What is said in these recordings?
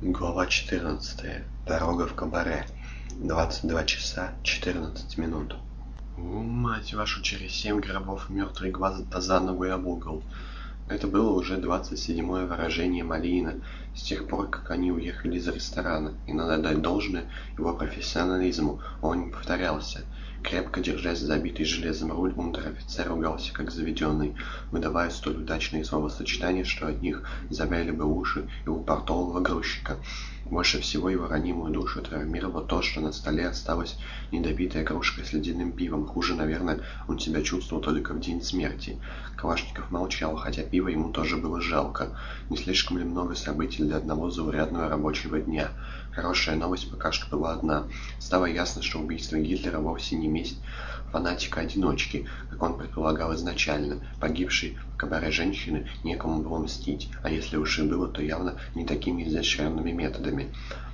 Глава 14. Дорога в кабаре. 22 часа 14 минут. У, мать вашу, через семь гробов мертвый глаз за ногу об угол. Это было уже двадцать седьмое выражение Малиина с тех пор, как они уехали из ресторана, и надо дать должное его профессионализму, он не повторялся. Крепко держась забитый железом руль, унтер-офицер ругался как заведенный, выдавая столь удачные словосочетания, что от них завяли бы уши и у портового грузчика. Больше всего его ранимую душу травмировало то, что на столе осталась недопитая кружка с ледяным пивом. Хуже, наверное, он себя чувствовал только в день смерти. Калашников молчал, хотя пиво ему тоже было жалко. Не слишком ли много событий для одного заурядного рабочего дня? Хорошая новость пока что была одна. Стало ясно, что убийство Гитлера вовсе не месть фанатика-одиночки, как он предполагал изначально. Погибшей в кабаре женщины некому было мстить, а если уж и было, то явно не такими изощренными методами.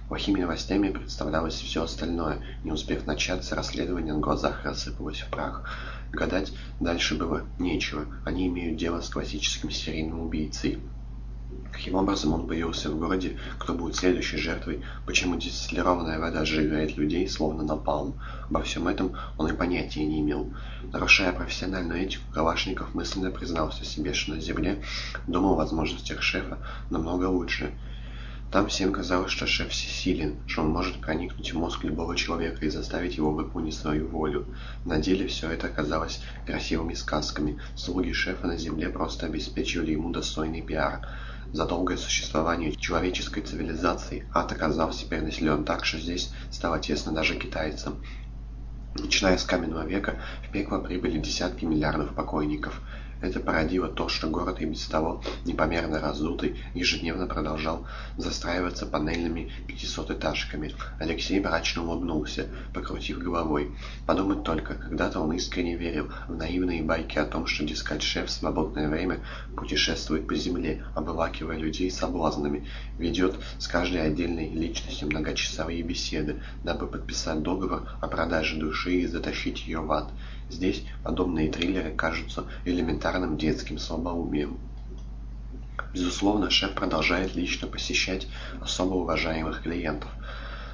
Плохими новостями представлялось все остальное. Не успев начаться, расследование на глазах рассыпалось в прах. Гадать дальше было нечего. Они имеют дело с классическим серийным убийцей. Каким образом он появился в городе, кто будет следующей жертвой, почему дистиллированная вода сжигает людей, словно напалм. Обо всем этом он и понятия не имел. Нарушая профессиональную этику, Калашников мысленно признался себе, что на земле думал о возможностях шефа намного лучше. Там всем казалось, что шеф всесилен, что он может проникнуть в мозг любого человека и заставить его выполнить свою волю. На деле все это оказалось красивыми сказками. Слуги шефа на земле просто обеспечивали ему достойный пиар. За долгое существование человеческой цивилизации ад оказался теперь населен так, что здесь стало тесно даже китайцам. Начиная с каменного века, в пекло прибыли десятки миллиардов покойников. Это породило то, что город и без того непомерно раздутый ежедневно продолжал застраиваться панельными пятисотэтажками. Алексей мрачно улыбнулся, покрутив головой. Подумать только, когда-то он искренне верил в наивные байки о том, что, дескать, в свободное время путешествует по земле, обволакивая людей соблазнами, ведет с каждой отдельной личностью многочасовые беседы, дабы подписать договор о продаже души и затащить ее в ад. Здесь подобные триллеры кажутся элементарным детским слабоумием. Безусловно, шеф продолжает лично посещать особо уважаемых клиентов,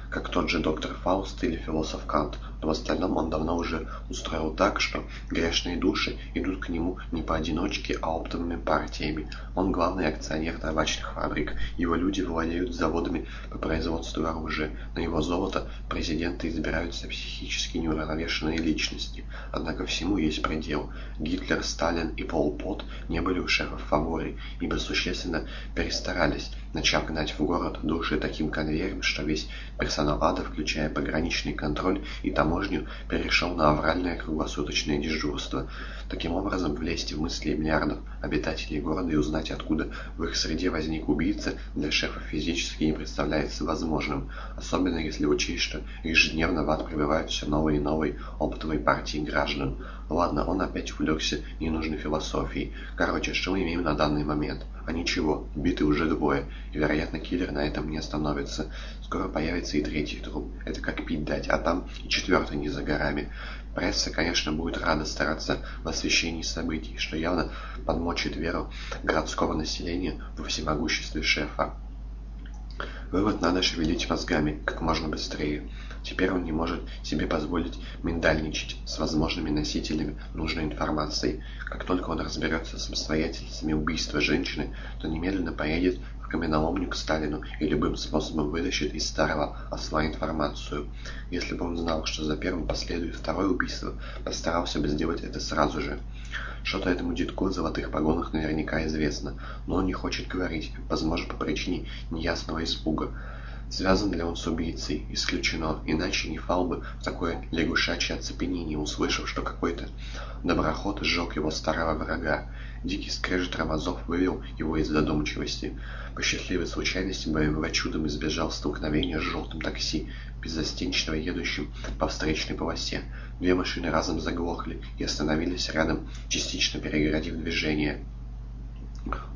как тот же доктор Фауст или философ Кант, но в остальном он давно уже устроил так, что грешные души идут к нему не поодиночке, а оптовыми партиями. Он главный акционер табачных фабрик, его люди владеют заводами по производству оружия, на его золото президенты избираются психически неуравновешенные личности. Однако всему есть предел. Гитлер, Сталин и Пол Пот не были у шефа в фаворе, ибо существенно перестарались, начав гнать в город души таким конвейером, что весь персонал ада, включая пограничный контроль и там таможню, перешел на авральное круглосуточное дежурство. Таким образом, влезть в мысли миллиардов обитателей города и узнать, откуда в их среде возник убийца, для шефа физически не представляется возможным, особенно если учесть, что ежедневно в ад прибывают все новые и новые опытовые партии граждан. Ладно, он опять увлекся ненужной философией. Короче, что мы имеем на данный момент? А ничего, биты уже двое, и, вероятно, киллер на этом не остановится. Скоро появится и третий труп. Это как пить дать, а там и четвертый не за горами. Пресса, конечно, будет рада стараться в освещении событий, что явно подмочит веру городского населения во всемогуществе шефа. Вывод надо шевелить мозгами как можно быстрее. Теперь он не может себе позволить миндальничать с возможными носителями нужной информации. Как только он разберется с обстоятельствами убийства женщины, то немедленно поедет в каменоломню к Сталину и любым способом вытащит из старого осла информацию. Если бы он знал, что за первым последует второе убийство, постарался бы сделать это сразу же. Что-то этому детку в золотых погонах наверняка известно, но он не хочет говорить, возможно, по причине неясного испуга. Связан ли он с убийцей? Исключено. Иначе не фал бы в такое лягушачье оцепенение, услышав, что какой-то доброход сжег его старого врага. Дикий скрежет тормозов вывел его из задумчивости. По счастливой случайности БМВ чудом избежал столкновения с желтым такси, беззастенчиво едущим по встречной полосе. Две машины разом заглохли и остановились рядом, частично перегородив движение.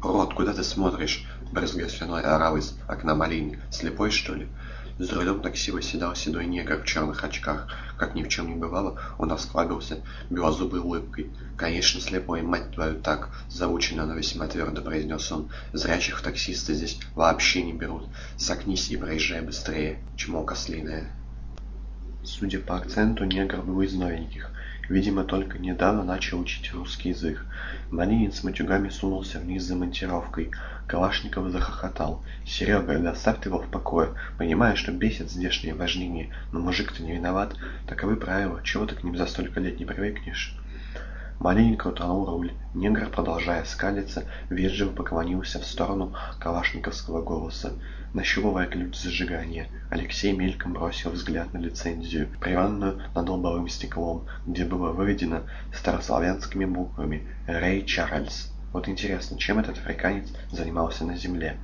«Рот, куда ты смотришь?» — брызгая слюной орал из окна Малини. «Слепой, что ли?» За рулем такси восседал седой негр в черных очках. Как ни в чем не бывало, он осклабился белозубой улыбкой. «Конечно, слепой, мать твою, так!» — заучено, но весьма твердо произнес он. «Зрячих таксисты здесь вообще не берут. Согнись и проезжай быстрее, чмо кослиное!» Судя по акценту, негр был из новеньких. Видимо, только недавно начал учить русский язык. Малинин с матюгами сунулся вниз за монтировкой. Калашников захохотал. «Серега, да оставь ты его в покое. Понимаешь, что бесит здешнее вождение, но мужик-то не виноват. Таковы правила. Чего ты к ним за столько лет не привыкнешь?» Малинин крутанул руль. Негр, продолжая скалиться, вежливо поклонился в сторону калашниковского голоса. Нащупывая ключ зажигания, Алексей мельком бросил взгляд на лицензию, приванную над лобовым стеклом, где было выведено старославянскими буквами «Рэй Чарльз». Вот интересно, чем этот африканец занимался на земле?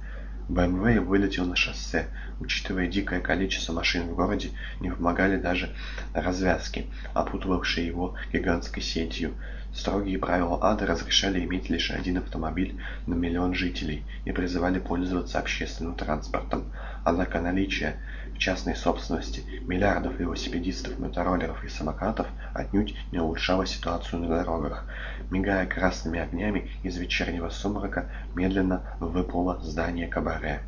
БМВ вылетел на шоссе. Учитывая дикое количество машин в городе, не помогали даже развязки, опутывавшие его гигантской сетью. Строгие правила ада разрешали иметь лишь один автомобиль на миллион жителей и призывали пользоваться общественным транспортом. Однако наличие в частной собственности миллиардов велосипедистов, мотороллеров и самокатов отнюдь не улучшало ситуацию на дорогах. Мигая красными огнями из вечернего сумрака, медленно выплыло здание кабаре.